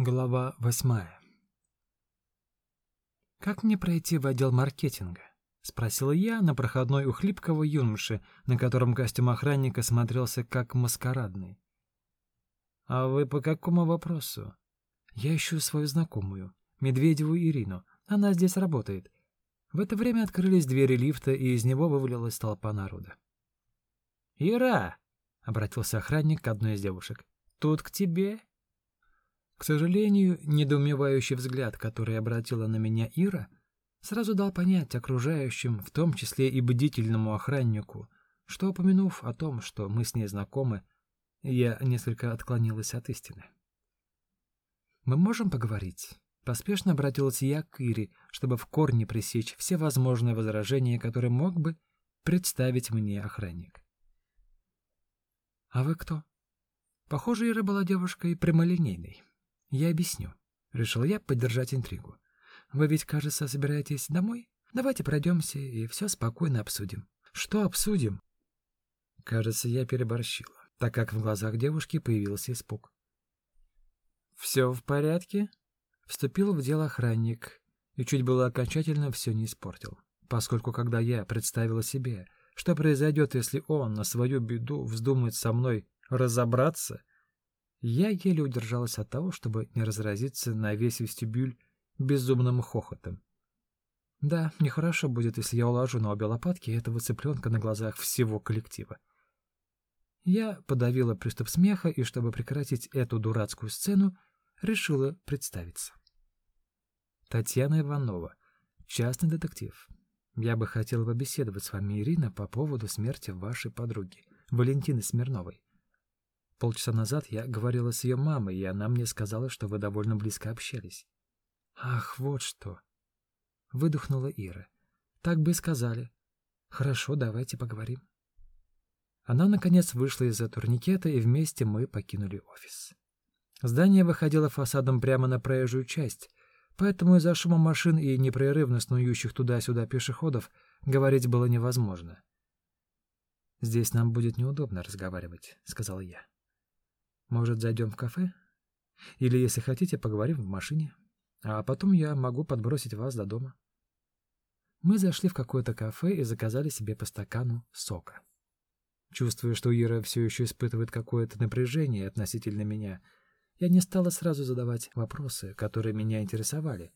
Глава восьмая. «Как мне пройти в отдел маркетинга?» — спросила я на проходной у хлипкого юноши, на котором костюм охранника смотрелся как маскарадный. «А вы по какому вопросу?» «Я ищу свою знакомую, Медведеву Ирину. Она здесь работает». В это время открылись двери лифта, и из него вывалилась толпа народа. «Ира!» — обратился охранник к одной из девушек. «Тут к тебе к сожалению, недоумевающий взгляд, который обратила на меня Ира, сразу дал понять окружающим, в том числе и бдительному охраннику, что, упомянув о том, что мы с ней знакомы, я несколько отклонилась от истины. «Мы можем поговорить?» Поспешно обратилась я к Ире, чтобы в корне пресечь все возможные возражения, которые мог бы представить мне охранник. «А вы кто?» Похоже, Ира была девушкой прямолинейной. Я объясню. Решил я поддержать интригу. Вы ведь, кажется, собираетесь домой? Давайте пройдемся и все спокойно обсудим. Что обсудим? Кажется, я переборщила, так как в глазах девушки появился испуг. Все в порядке? Вступил в дело охранник и чуть было окончательно все не испортил, поскольку когда я представила себе, что произойдет, если он на свою беду вздумает со мной разобраться, я еле удержалась от того, чтобы не разразиться на весь вестибюль безумным хохотом. Да, нехорошо будет, если я уложу на обе лопатки этого цыпленка на глазах всего коллектива. Я подавила приступ смеха и, чтобы прекратить эту дурацкую сцену, решила представиться. Татьяна Иванова, частный детектив. Я бы хотела побеседовать с вами, Ирина, по поводу смерти вашей подруги, Валентины Смирновой. Полчаса назад я говорила с ее мамой, и она мне сказала, что вы довольно близко общались. Ах, вот что. Выдохнула Ира. Так бы и сказали. Хорошо, давайте поговорим. Она наконец вышла из-за турникета, и вместе мы покинули офис. Здание выходило фасадом прямо на проезжую часть, поэтому из-за шума машин и непрерывно снующих туда-сюда пешеходов говорить было невозможно. «Здесь нам будет неудобно разговаривать», — сказал я. Может, зайдем в кафе? Или, если хотите, поговорим в машине. А потом я могу подбросить вас до дома. Мы зашли в какое-то кафе и заказали себе по стакану сока. Чувствуя, что Ира все еще испытывает какое-то напряжение относительно меня, я не стала сразу задавать вопросы, которые меня интересовали,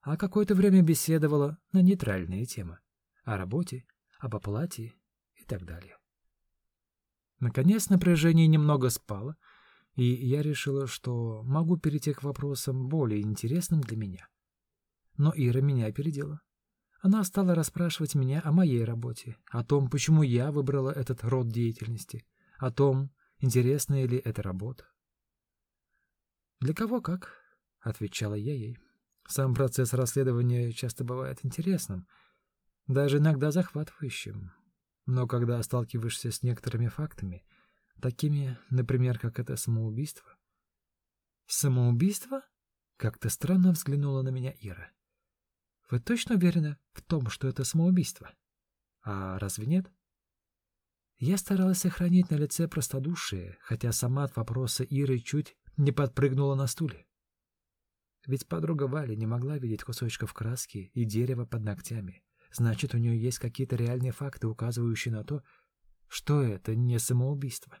а какое-то время беседовала на нейтральные темы — о работе, об оплате и так далее. Наконец напряжение немного спало — и я решила, что могу перейти к вопросам более интересным для меня. Но Ира меня опередила. Она стала расспрашивать меня о моей работе, о том, почему я выбрала этот род деятельности, о том, интересная ли эта работа. «Для кого как?» — отвечала я ей. «Сам процесс расследования часто бывает интересным, даже иногда захватывающим. Но когда сталкиваешься с некоторыми фактами — Такими, например, как это самоубийство. Самоубийство? Как-то странно взглянула на меня Ира. Вы точно уверены в том, что это самоубийство? А разве нет? Я старалась сохранить на лице простодушие, хотя сама от вопроса Иры чуть не подпрыгнула на стуле. Ведь подруга Вали не могла видеть кусочков краски и дерева под ногтями. Значит, у нее есть какие-то реальные факты, указывающие на то, что это не самоубийство.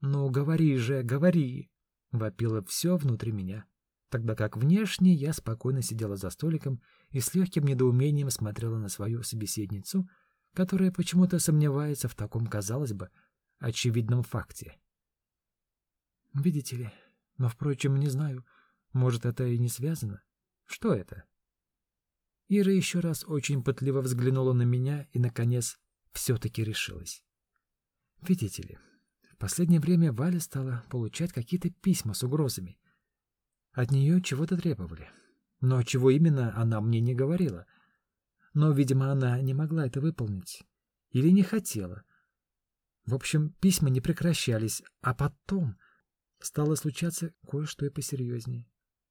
«Ну, говори же, говори!» — вопило все внутри меня, тогда как внешне я спокойно сидела за столиком и с легким недоумением смотрела на свою собеседницу, которая почему-то сомневается в таком, казалось бы, очевидном факте. «Видите ли, но, впрочем, не знаю, может, это и не связано. Что это?» Ира еще раз очень пытливо взглянула на меня и, наконец, все-таки решилась. «Видите ли, последнее время Валя стала получать какие-то письма с угрозами. От нее чего-то требовали. Но чего именно, она мне не говорила. Но, видимо, она не могла это выполнить. Или не хотела. В общем, письма не прекращались, а потом стало случаться кое-что и посерьезнее.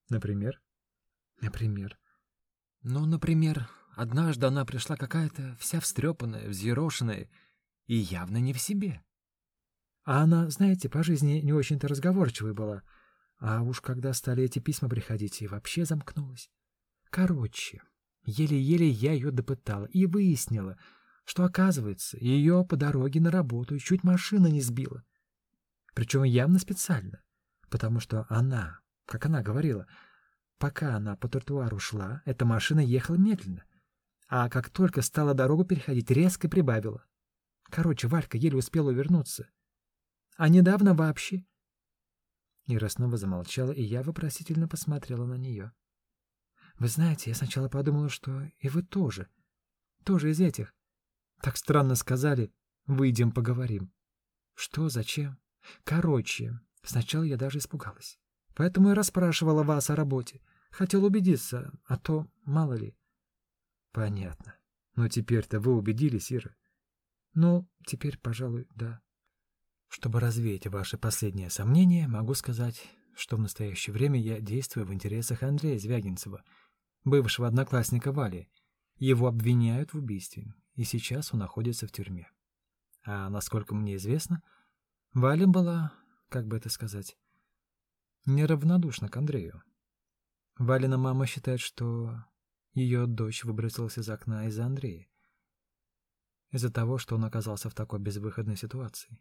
Например? Например. Ну, например, однажды она пришла какая-то вся встрепанная, взъерошенная и явно не в себе. А она, знаете, по жизни не очень-то разговорчивой была. А уж когда стали эти письма приходить, и вообще замкнулась. Короче, еле-еле я ее допытала и выяснила, что, оказывается, ее по дороге на работу чуть машина не сбила. Причем явно специально, потому что она, как она говорила, пока она по тротуару шла, эта машина ехала медленно, а как только стала дорогу переходить, резко прибавила. Короче, Валька еле успела увернуться. А недавно вообще... Ира снова замолчала, и я вопросительно посмотрела на нее. Вы знаете, я сначала подумала, что и вы тоже. Тоже из этих. Так странно сказали. Выйдем, поговорим. Что, зачем? Короче, сначала я даже испугалась. Поэтому и расспрашивала вас о работе. Хотел убедиться, а то мало ли. Понятно. Но теперь-то вы убедились, Ира? Ну, теперь, пожалуй, да. Чтобы развеять ваши последние сомнения, могу сказать, что в настоящее время я действую в интересах Андрея Звягинцева, бывшего одноклассника Вали. Его обвиняют в убийстве, и сейчас он находится в тюрьме. А насколько мне известно, Валя была, как бы это сказать, неравнодушна к Андрею. Валина мама считает, что ее дочь выбросилась из окна из-за Андрея. Из-за того, что он оказался в такой безвыходной ситуации.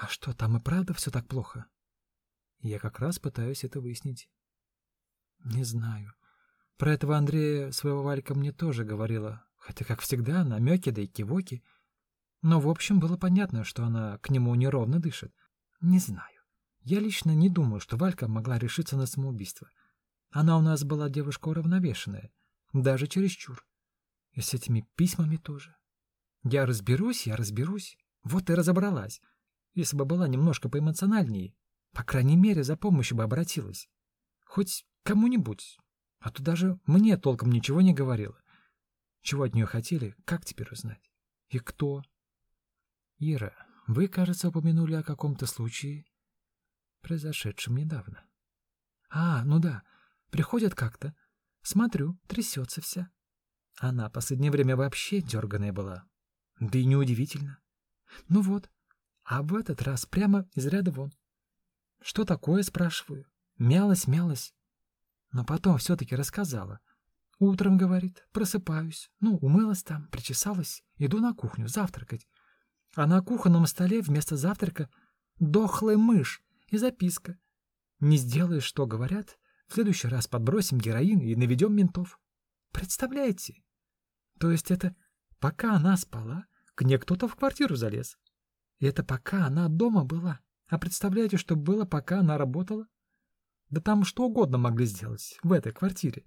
А что, там и правда все так плохо? Я как раз пытаюсь это выяснить. Не знаю. Про этого Андрея своего Валька мне тоже говорила, хотя, как всегда, намеки да и кивоки. Но, в общем, было понятно, что она к нему неровно дышит. Не знаю. Я лично не думаю, что Валька могла решиться на самоубийство. Она у нас была девушка уравновешенная, даже чересчур. И с этими письмами тоже. Я разберусь, я разберусь. Вот и разобралась. Если бы была немножко поэмоциональнее, по крайней мере, за помощью бы обратилась. Хоть кому-нибудь. А то даже мне толком ничего не говорила. Чего от нее хотели, как теперь узнать? И кто? Ира, вы, кажется, упомянули о каком-то случае, произошедшем недавно. А, ну да, приходят как-то. Смотрю, трясется вся. Она последнее время вообще дерганая была. Да и неудивительно. Ну вот, а в этот раз прямо из ряда вон. Что такое, спрашиваю. Мялась, мялась. Но потом все-таки рассказала. Утром, говорит, просыпаюсь. Ну, умылась там, причесалась. Иду на кухню завтракать. А на кухонном столе вместо завтрака дохлая мышь и записка. Не сделаешь, что говорят, в следующий раз подбросим героин и наведем ментов. Представляете? То есть это пока она спала, к ней кто-то в квартиру залез. И это пока она дома была. А представляете, что было, пока она работала? Да там что угодно могли сделать в этой квартире.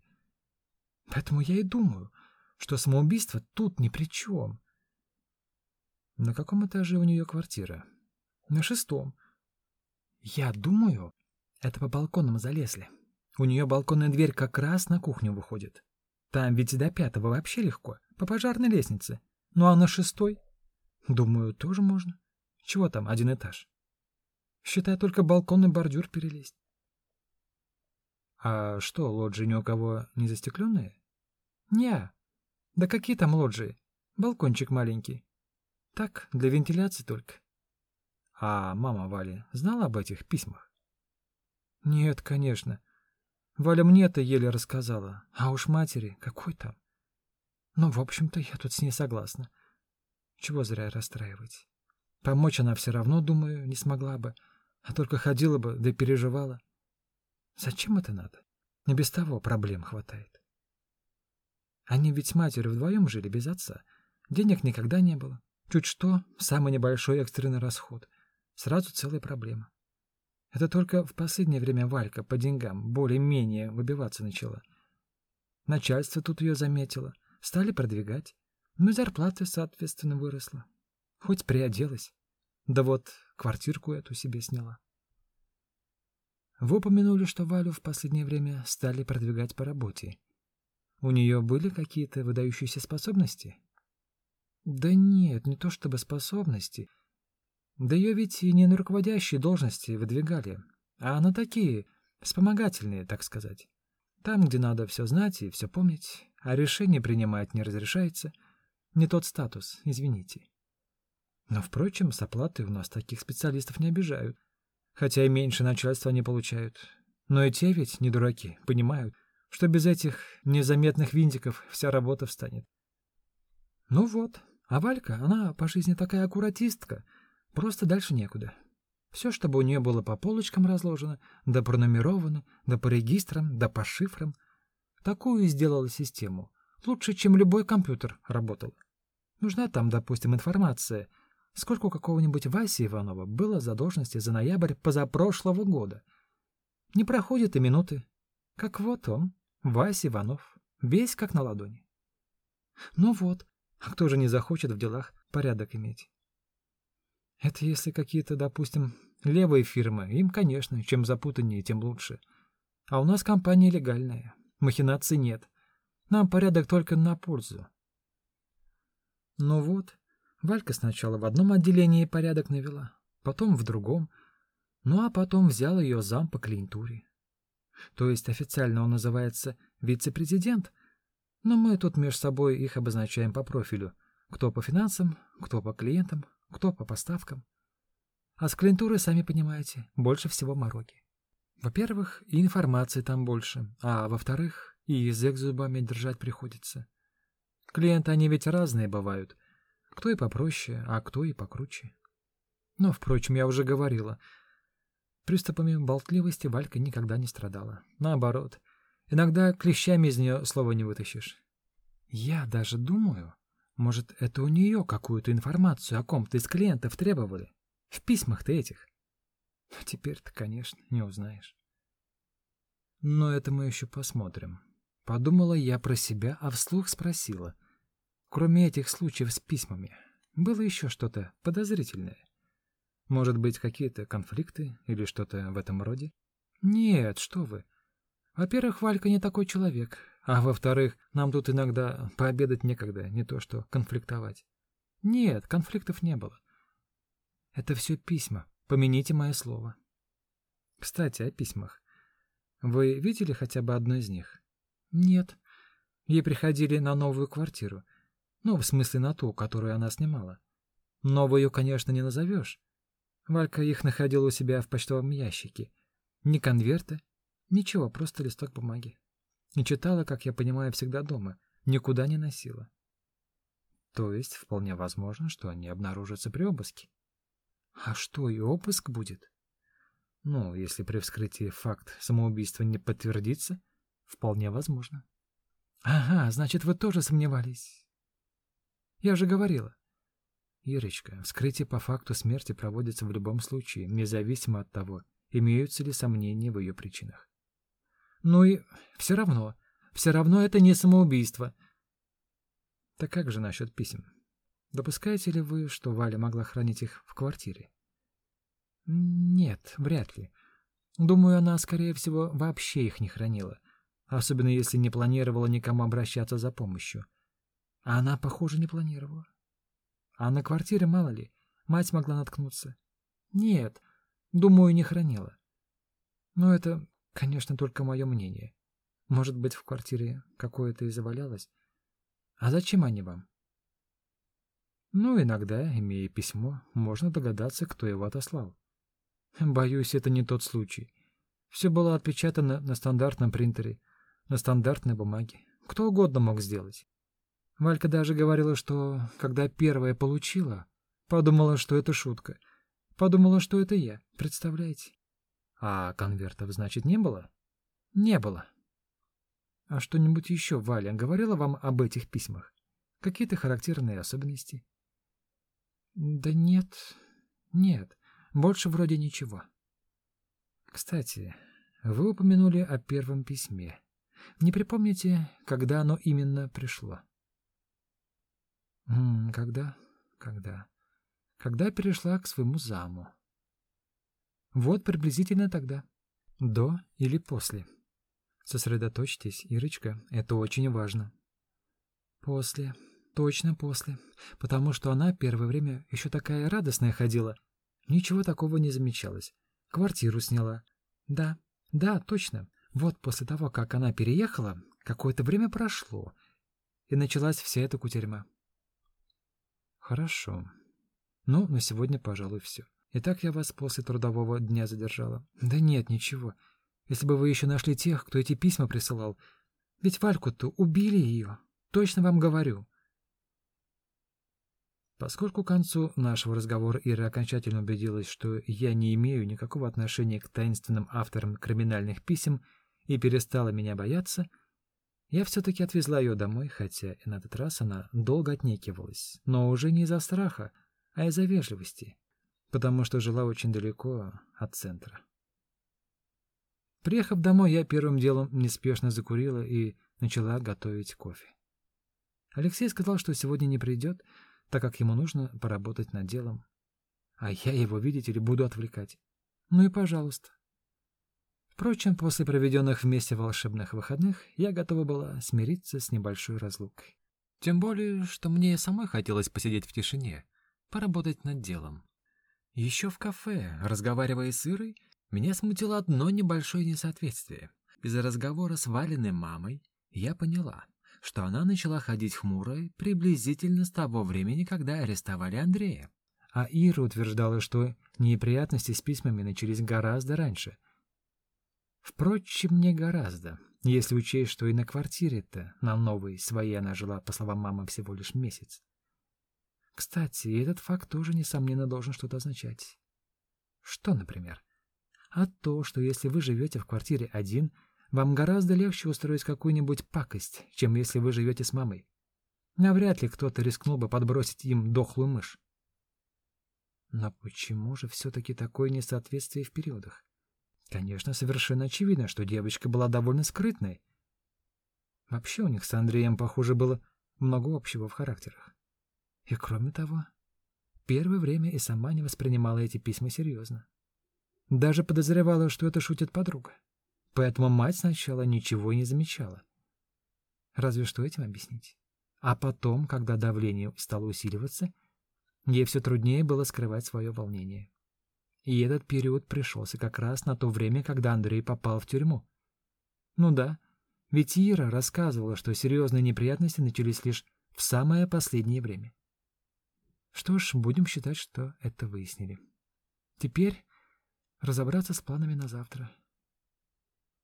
Поэтому я и думаю, что самоубийство тут ни при чем. На каком этаже у нее квартира? На шестом. Я думаю, это по балконам залезли. У нее балконная дверь как раз на кухню выходит. Там ведь до пятого вообще легко, по пожарной лестнице. Ну а на шестой? Думаю, тоже можно. Чего там, один этаж? Считай, только балконный бордюр перелезть. А что, лоджии ни у кого не застекленные? Не. Да какие там лоджии? Балкончик маленький. Так, для вентиляции только. А мама Вали знала об этих письмах? Нет, конечно. Валя мне это еле рассказала. А уж матери, какой там? Ну, в общем-то, я тут с ней согласна. Чего зря расстраивать. Помочь она все равно, думаю, не смогла бы, а только ходила бы, да переживала. Зачем это надо? Не без того проблем хватает. Они ведь с матерью вдвоем жили без отца. Денег никогда не было. Чуть что, самый небольшой экстренный расход. Сразу целая проблема. Это только в последнее время Валька по деньгам более-менее выбиваться начала. Начальство тут ее заметило. Стали продвигать. Ну и зарплата, соответственно, выросла. Хоть приоделась. Да вот квартирку эту себе сняла. Вы упомянули, что Валю в последнее время стали продвигать по работе. У нее были какие-то выдающиеся способности? Да нет, не то чтобы способности. Да ее ведь и не на руководящие должности выдвигали, а на такие, вспомогательные, так сказать. Там, где надо все знать и все помнить, а решение принимать не разрешается. Не тот статус, извините. Но, впрочем, с оплатой у нас таких специалистов не обижают. хотя и меньше начальства они получают. Но и те ведь не дураки, понимают, что без этих незаметных винтиков вся работа встанет. Ну вот, а Валька, она по жизни такая аккуратистка, просто дальше некуда. Все, чтобы у нее было по полочкам разложено, да пронумеровано, да по регистрам, да по шифрам. Такую сделала систему. Лучше, чем любой компьютер работал. Нужна там, допустим, информация, сколько у какого-нибудь Васи Иванова было задолженности за ноябрь позапрошлого года. Не проходит и минуты. Как вот он, Вася Иванов, весь как на ладони. Ну вот, а кто же не захочет в делах порядок иметь? Это если какие-то, допустим, левые фирмы. Им, конечно, чем запутаннее, тем лучше. А у нас компания легальная. Махинаций нет. Нам порядок только на пользу. Ну вот, Валька сначала в одном отделении порядок навела, потом в другом, ну а потом взял ее зам по клиентуре. То есть официально он называется вице-президент, но мы тут между собой их обозначаем по профилю. Кто по финансам, кто по клиентам, кто по поставкам. А с клиентурой, сами понимаете, больше всего мороки. Во-первых, и информации там больше, а во-вторых, и язык зубами держать приходится. Клиенты, они ведь разные бывают. Кто и попроще, а кто и покруче. Но, впрочем, я уже говорила. Приступами болтливости Валька никогда не страдала. Наоборот, иногда клещами из нее слова не вытащишь. Я даже думаю, может, это у нее какую-то информацию о ком-то из клиентов требовали. В письмах-то этих. Но теперь-то, конечно, не узнаешь. Но это мы еще посмотрим. Подумала я про себя, а вслух спросила. Кроме этих случаев с письмами, было еще что-то подозрительное? Может быть, какие-то конфликты или что-то в этом роде? Нет, что вы. Во-первых, Валька не такой человек. А во-вторых, нам тут иногда пообедать некогда, не то что конфликтовать. Нет, конфликтов не было. Это все письма. Помяните мое слово. Кстати, о письмах. Вы видели хотя бы одно из них? Нет. Ей приходили на новую квартиру. Ну, в смысле на ту, которую она снимала. Новую, конечно, не назовешь. Валька их находила у себя в почтовом ящике. Ни конверта, ничего, просто листок бумаги. И читала, как я понимаю, всегда дома. Никуда не носила. То есть, вполне возможно, что они обнаружатся при обыске. А что, и обыск будет? Ну, если при вскрытии факт самоубийства не подтвердится, вполне возможно. Ага, значит, вы тоже сомневались. Я же говорила. Ирочка, вскрытие по факту смерти проводится в любом случае, независимо от того, имеются ли сомнения в ее причинах. Ну и все равно, все равно это не самоубийство. Так как же насчет писем? Допускаете ли вы, что Валя могла хранить их в квартире? Нет, вряд ли. Думаю, она, скорее всего, вообще их не хранила, особенно если не планировала никому обращаться за помощью. А она, похоже, не планировала. А на квартире, мало ли, мать могла наткнуться. Нет, думаю, не хранила. Но это Конечно, только мое мнение. Может быть, в квартире какое-то и завалялось. А зачем они вам? Ну, иногда, имея письмо, можно догадаться, кто его отослал. Боюсь, это не тот случай. Все было отпечатано на стандартном принтере, на стандартной бумаге. Кто угодно мог сделать. Валька даже говорила, что, когда первая получила, подумала, что это шутка. Подумала, что это я, представляете? А конвертов, значит, не было? Не было. А что-нибудь еще Валя говорила вам об этих письмах? Какие-то характерные особенности? Да нет, нет, больше вроде ничего. Кстати, вы упомянули о первом письме. Не припомните, когда оно именно пришло? Когда? Когда? Когда перешла к своему заму. Вот приблизительно тогда. До или после. Сосредоточьтесь, Ирочка, это очень важно. После. Точно после. Потому что она первое время еще такая радостная ходила. Ничего такого не замечалось. Квартиру сняла. Да, да, точно. Вот после того, как она переехала, какое-то время прошло, и началась вся эта кутерьма. Хорошо. Ну, на сегодня, пожалуй, все. И так я вас после трудового дня задержала. Да нет, ничего. Если бы вы еще нашли тех, кто эти письма присылал. Ведь Вальку-то убили ее. Точно вам говорю. Поскольку к концу нашего разговора Ира окончательно убедилась, что я не имею никакого отношения к таинственным авторам криминальных писем и перестала меня бояться, я все-таки отвезла ее домой, хотя и на этот раз она долго отнекивалась, но уже не из-за страха, а из-за вежливости, потому что жила очень далеко от центра. Приехав домой, я первым делом неспешно закурила и начала готовить кофе. Алексей сказал, что сегодня не придет, так как ему нужно поработать над делом. А я его, видите ли, буду отвлекать. Ну и пожалуйста. Впрочем, после проведенных вместе волшебных выходных я готова была смириться с небольшой разлукой. Тем более, что мне самой хотелось посидеть в тишине, поработать над делом. Еще в кафе, разговаривая с Ирой, меня смутило одно небольшое несоответствие. Из-за разговора с Валиной мамой я поняла, что она начала ходить хмурой приблизительно с того времени, когда арестовали Андрея. А Ира утверждала, что неприятности с письмами начались гораздо раньше. Впрочем, не гораздо, если учесть, что и на квартире-то на новой своей она жила, по словам мамы, всего лишь месяц. Кстати, этот факт тоже, несомненно, должен что-то означать. Что, например? А то, что если вы живете в квартире один – вам гораздо легче устроить какую-нибудь пакость, чем если вы живете с мамой. Навряд ли кто-то рискнул бы подбросить им дохлую мышь. Но почему же все-таки такое несоответствие в периодах? Конечно, совершенно очевидно, что девочка была довольно скрытной. Вообще у них с Андреем, похоже, было много общего в характерах. И кроме того, первое время и сама не воспринимала эти письма серьезно. Даже подозревала, что это шутит подруга. Поэтому мать сначала ничего не замечала. Разве что этим объяснить. А потом, когда давление стало усиливаться, ей все труднее было скрывать свое волнение. И этот период пришелся как раз на то время, когда Андрей попал в тюрьму. Ну да, ведь Ира рассказывала, что серьезные неприятности начались лишь в самое последнее время. Что ж, будем считать, что это выяснили. Теперь разобраться с планами на завтра.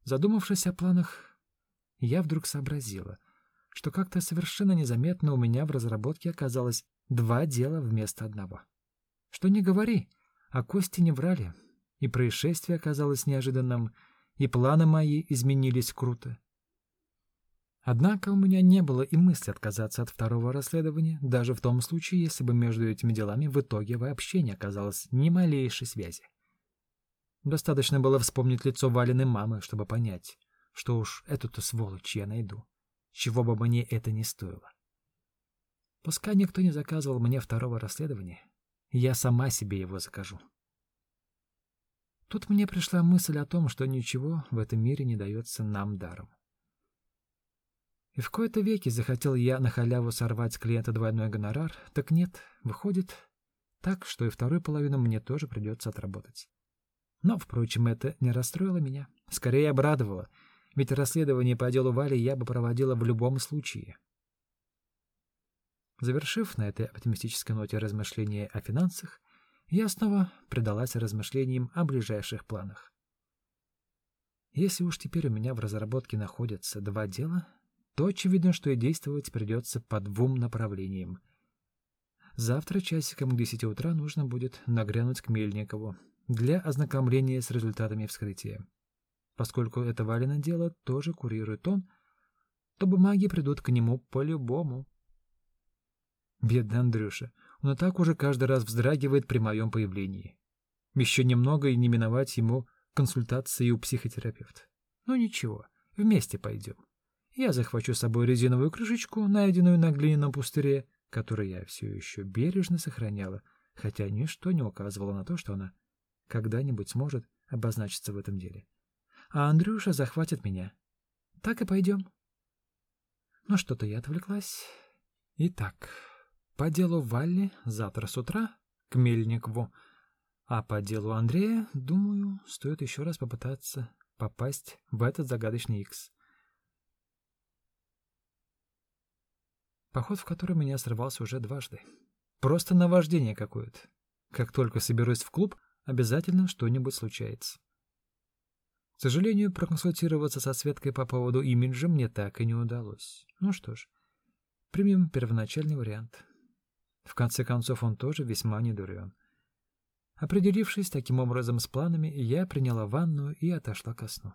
Задумавшись о планах, я вдруг сообразила, что как-то совершенно незаметно у меня в разработке оказалось два дела вместо одного. Что не говори, а кости не врали, и происшествие оказалось неожиданным, и планы мои изменились круто. Однако у меня не было и мысли отказаться от второго расследования, даже в том случае, если бы между этими делами в итоге вообще не оказалось ни малейшей связи. Достаточно было вспомнить лицо Валиной мамы, чтобы понять, что уж эту-то сволочь я найду, чего бы мне это ни стоило. Пускай никто не заказывал мне второго расследования, я сама себе его закажу. Тут мне пришла мысль о том, что ничего в этом мире не дается нам даром. И в кои-то веки захотел я на халяву сорвать с клиента двойной гонорар, так нет, выходит так, что и вторую половину мне тоже придется отработать. Но, впрочем, это не расстроило меня. Скорее обрадовало, ведь расследование по делу Вали я бы проводила в любом случае. Завершив на этой оптимистической ноте размышления о финансах, я снова предалась размышлениям о ближайших планах. Если уж теперь у меня в разработке находятся два дела, то очевидно, что и действовать придется по двум направлениям. Завтра часиком к десяти утра нужно будет нагрянуть к Мельникову, для ознакомления с результатами вскрытия. Поскольку это Валина дело тоже курирует он, то бумаги придут к нему по-любому. Бедный Андрюша, он и так уже каждый раз вздрагивает при моем появлении. Еще немного и не миновать ему консультации у психотерапевта. Ну ничего, вместе пойдем. Я захвачу с собой резиновую крышечку, найденную на глиняном пустыре, которую я все еще бережно сохраняла, хотя ничто не указывало на то, что она когда-нибудь сможет обозначиться в этом деле. А Андрюша захватит меня. Так и пойдем. Ну что-то я отвлеклась. Итак, по делу Валли завтра с утра к Мельникову, а по делу Андрея, думаю, стоит еще раз попытаться попасть в этот загадочный Икс. Поход, в который меня срывался уже дважды. Просто наваждение какое-то. Как только соберусь в клуб, обязательно что-нибудь случается. К сожалению, проконсультироваться со Светкой по поводу имиджа мне так и не удалось. Ну что ж, примем первоначальный вариант. В конце концов, он тоже весьма недурен. Определившись таким образом с планами, я приняла ванну и отошла ко сну.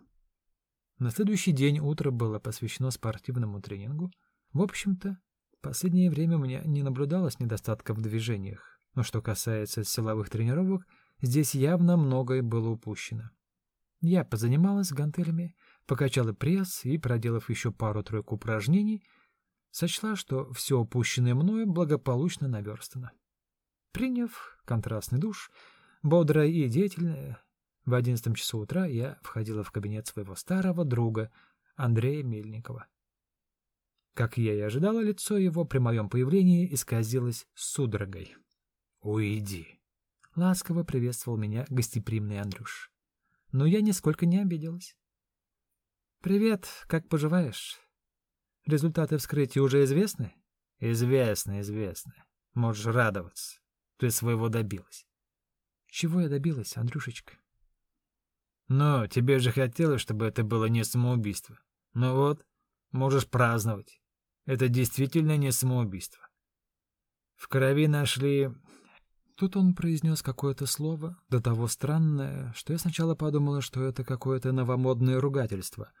На следующий день утро было посвящено спортивному тренингу. В общем-то, последнее время у меня не наблюдалось недостатка в движениях. Но что касается силовых тренировок, здесь явно многое было упущено. Я позанималась гантелями, покачала пресс и, проделав еще пару-тройку упражнений, сочла, что все упущенное мною благополучно наверстано. Приняв контрастный душ, бодрая и деятельная, в одиннадцатом часу утра я входила в кабинет своего старого друга Андрея Мельникова. Как я и ожидала, лицо его при моем появлении исказилось судорогой. «Уйди!» — ласково приветствовал меня гостеприимный Андрюш. Но я нисколько не обиделась. «Привет, как поживаешь? Результаты вскрытия уже известны?» «Известно, известно. Можешь радоваться. Ты своего добилась». «Чего я добилась, Андрюшечка?» Но тебе же хотелось, чтобы это было не самоубийство. Ну вот, можешь праздновать. Это действительно не самоубийство. В крови нашли... Тут он произнес какое-то слово, до того странное, что я сначала подумала, что это какое-то новомодное ругательство.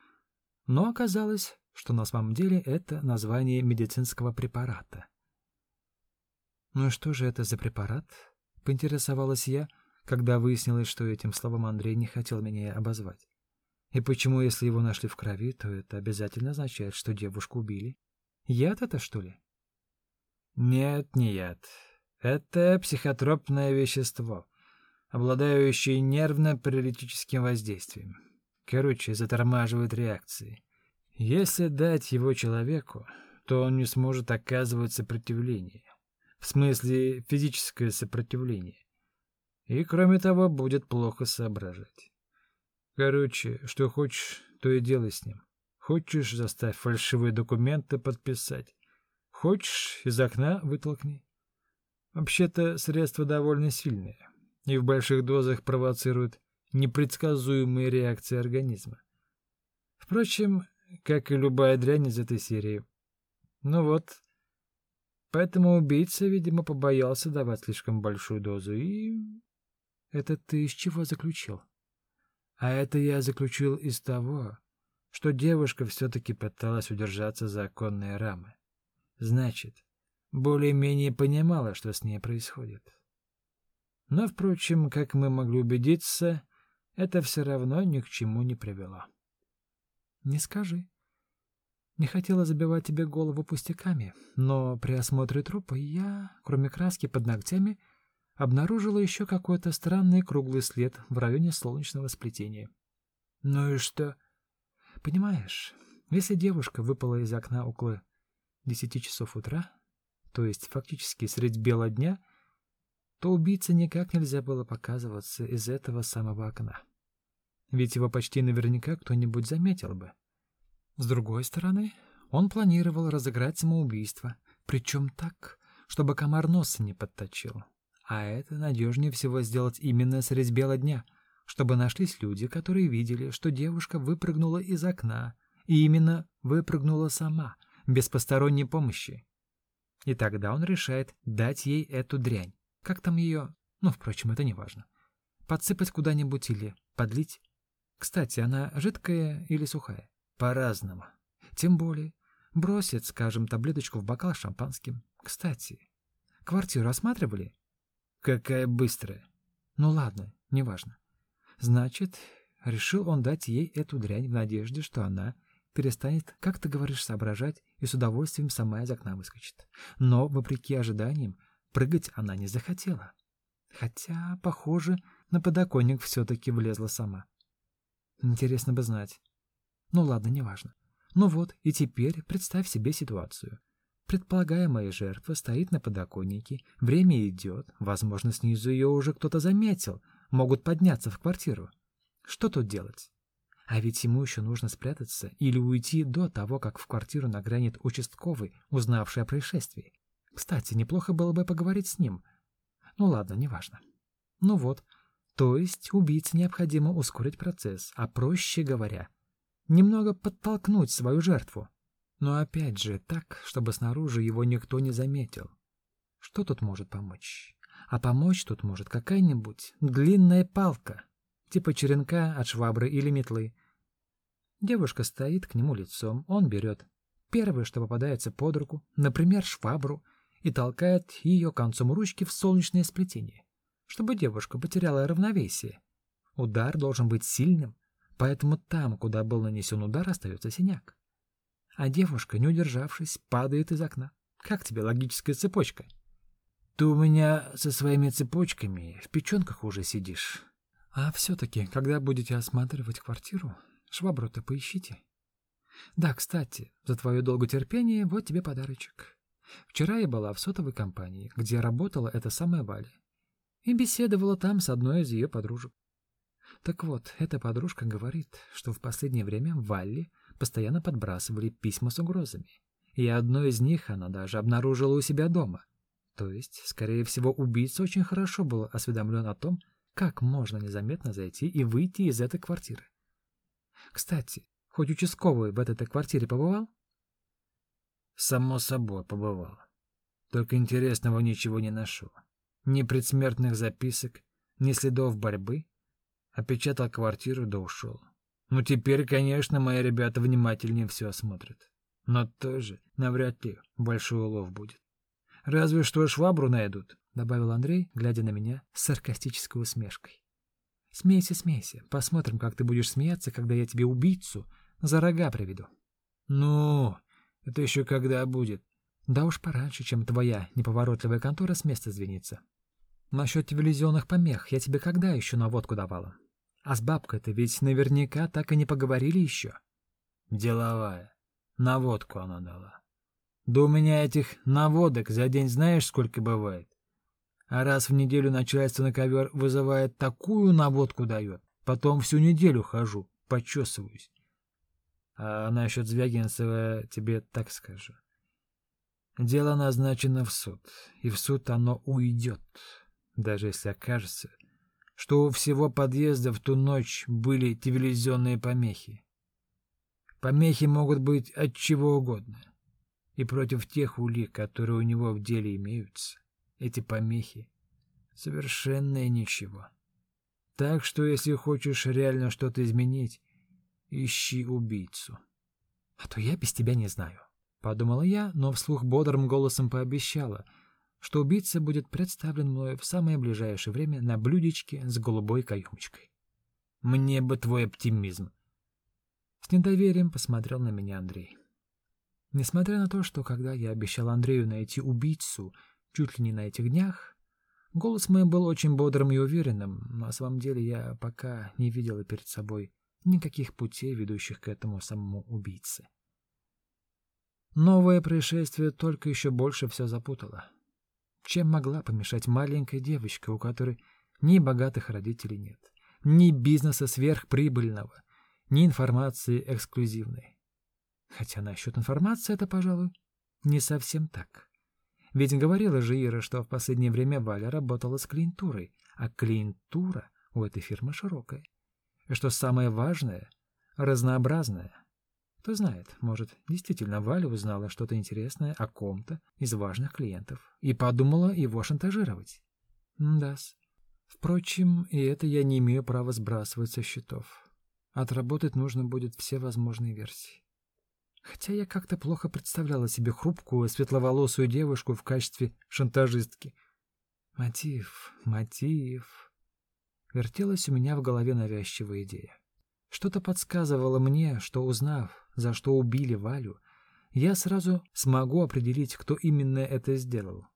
Но оказалось, что на самом деле это название медицинского препарата. «Ну и что же это за препарат?» — поинтересовалась я — когда выяснилось, что этим словом Андрей не хотел меня обозвать. И почему, если его нашли в крови, то это обязательно означает, что девушку убили? Яд это, что ли? Нет, не яд. Это психотропное вещество, обладающее нервно-паралитическим воздействием. Короче, затормаживает реакции. Если дать его человеку, то он не сможет оказывать сопротивление. В смысле, физическое сопротивление. И, кроме того, будет плохо соображать. Короче, что хочешь, то и делай с ним. Хочешь, заставь фальшивые документы подписать. Хочешь, из окна вытолкни. Вообще-то, средство довольно сильное и в больших дозах провоцирует непредсказуемые реакции организма. Впрочем, как и любая дрянь из этой серии. Ну вот, поэтому убийца, видимо, побоялся давать слишком большую дозу и это ты из чего заключил? А это я заключил из того, что девушка все-таки пыталась удержаться за оконные рамы. Значит, более-менее понимала, что с ней происходит. Но, впрочем, как мы могли убедиться, это все равно ни к чему не привело. Не скажи. Не хотела забивать тебе голову пустяками, но при осмотре трупа я, кроме краски под ногтями, обнаружила еще какой-то странный круглый след в районе солнечного сплетения. Ну и что? Понимаешь, если девушка выпала из окна около десяти часов утра, то есть фактически средь бела дня, то убийце никак нельзя было показываться из этого самого окна. Ведь его почти наверняка кто-нибудь заметил бы. С другой стороны, он планировал разыграть самоубийство, причем так, чтобы комар носа не подточил. А это надежнее всего сделать именно средь бела дня, чтобы нашлись люди, которые видели, что девушка выпрыгнула из окна, и именно выпрыгнула сама, без посторонней помощи. И тогда он решает дать ей эту дрянь. Как там ее... Ну, впрочем, это не важно. Подсыпать куда-нибудь или подлить. Кстати, она жидкая или сухая? По-разному. Тем более, бросит, скажем, таблеточку в бокал шампанским. Кстати, квартиру осматривали? Какая быстрая. Ну ладно, неважно. Значит, решил он дать ей эту дрянь в надежде, что она перестанет, как ты говоришь, соображать и с удовольствием сама из окна выскочит. Но, вопреки ожиданиям, прыгать она не захотела. Хотя, похоже, на подоконник все-таки влезла сама. Интересно бы знать. Ну ладно, неважно. Ну вот, и теперь представь себе ситуацию. Предполагаемая жертва стоит на подоконнике, время идет, возможно, снизу ее уже кто-то заметил, могут подняться в квартиру. Что тут делать? А ведь ему еще нужно спрятаться или уйти до того, как в квартиру нагрянет участковый, узнавший о происшествии. Кстати, неплохо было бы поговорить с ним. Ну ладно, неважно. Ну вот, то есть убийце необходимо ускорить процесс, а проще говоря, немного подтолкнуть свою жертву. Но опять же, так, чтобы снаружи его никто не заметил. Что тут может помочь? А помочь тут может какая-нибудь длинная палка, типа черенка от швабры или метлы. Девушка стоит к нему лицом, он берет первое, что попадается под руку, например, швабру, и толкает ее концом ручки в солнечное сплетение, чтобы девушка потеряла равновесие. Удар должен быть сильным, поэтому там, куда был нанесен удар, остается синяк. А девушка, не удержавшись, падает из окна. Как тебе логическая цепочка? Ты у меня со своими цепочками в печенках уже сидишь. А все-таки, когда будете осматривать квартиру, швабру-то поищите. Да, кстати, за твое долготерпение вот тебе подарочек. Вчера я была в сотовой компании, где работала эта самая Валя, и беседовала там с одной из ее подружек. Так вот, эта подружка говорит, что в последнее время Валли постоянно подбрасывали письма с угрозами, и одно из них она даже обнаружила у себя дома. То есть, скорее всего, убийца очень хорошо был осведомлен о том, как можно незаметно зайти и выйти из этой квартиры. Кстати, хоть участковый в этой квартире побывал? Само собой, побывал. Только интересного ничего не нашел. Ни предсмертных записок, ни следов борьбы. Опечатал квартиру да ушел. Ну, теперь, конечно, мои ребята внимательнее все осмотрят. Но тоже навряд ли большой улов будет. Разве что швабру найдут, — добавил Андрей, глядя на меня с саркастической усмешкой. Смейся, смейся. Посмотрим, как ты будешь смеяться, когда я тебе убийцу за рога приведу. Ну, это еще когда будет? Да уж пораньше, чем твоя неповоротливая контора с места сдвинется. Насчет телевизионных помех я тебе когда еще наводку давала? А с бабкой-то ведь наверняка так и не поговорили еще. Деловая. Наводку она дала. Да у меня этих наводок за день знаешь, сколько бывает? А раз в неделю начальство на ковер вызывает, такую наводку дает. Потом всю неделю хожу, почесываюсь. А насчет Звягинцева тебе так скажу. Дело назначено в суд, и в суд оно уйдет, даже если окажется, что у всего подъезда в ту ночь были телевизионные помехи. Помехи могут быть от чего угодно, и против тех улик, которые у него в деле имеются, эти помехи совершенно ничего. Так что, если хочешь реально что-то изменить, ищи убийцу. А то я без тебя не знаю. Подумала я, но вслух бодрым голосом пообещала, что убийца будет представлен мною в самое ближайшее время на блюдечке с голубой каемочкой. Мне бы твой оптимизм. С недоверием посмотрел на меня Андрей. Несмотря на то, что когда я обещал Андрею найти убийцу чуть ли не на этих днях, голос мой был очень бодрым и уверенным, но на самом деле я пока не видела перед собой никаких путей, ведущих к этому самому убийце. Новое происшествие только еще больше все запутало. Чем могла помешать маленькая девочка, у которой ни богатых родителей нет, ни бизнеса сверхприбыльного, ни информации эксклюзивной? Хотя насчет информации это, пожалуй, не совсем так. Ведь говорила же Ира, что в последнее время Валя работала с клиентурой, а клиентура у этой фирмы широкая. И что самое важное — разнообразная. Кто знает, может, действительно Валя узнала что-то интересное о ком-то из важных клиентов и подумала его шантажировать. Дас. Впрочем, и это я не имею права сбрасывать со счетов. Отработать нужно будет все возможные версии. Хотя я как-то плохо представляла себе хрупкую, светловолосую девушку в качестве шантажистки. Мотив, мотив. Вертелась у меня в голове навязчивая идея. Что-то подсказывало мне, что узнав, за что убили Валю, я сразу смогу определить, кто именно это сделал.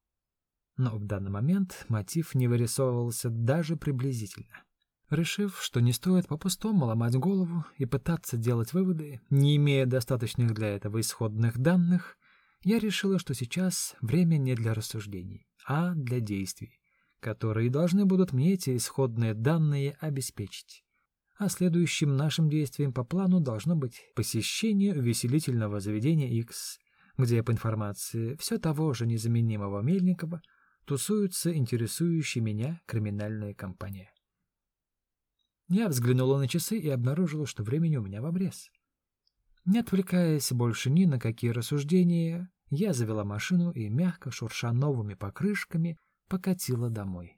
Но в данный момент мотив не вырисовывался даже приблизительно. Решив, что не стоит по-пустому ломать голову и пытаться делать выводы, не имея достаточных для этого исходных данных, я решила, что сейчас время не для рассуждений, а для действий, которые должны будут мне эти исходные данные обеспечить а следующим нашим действием по плану должно быть посещение увеселительного заведения X, где, по информации все того же незаменимого Мельникова, тусуются интересующие меня криминальные компании. Я взглянула на часы и обнаружила, что времени у меня в обрез. Не отвлекаясь больше ни на какие рассуждения, я завела машину и, мягко шурша новыми покрышками, покатила домой.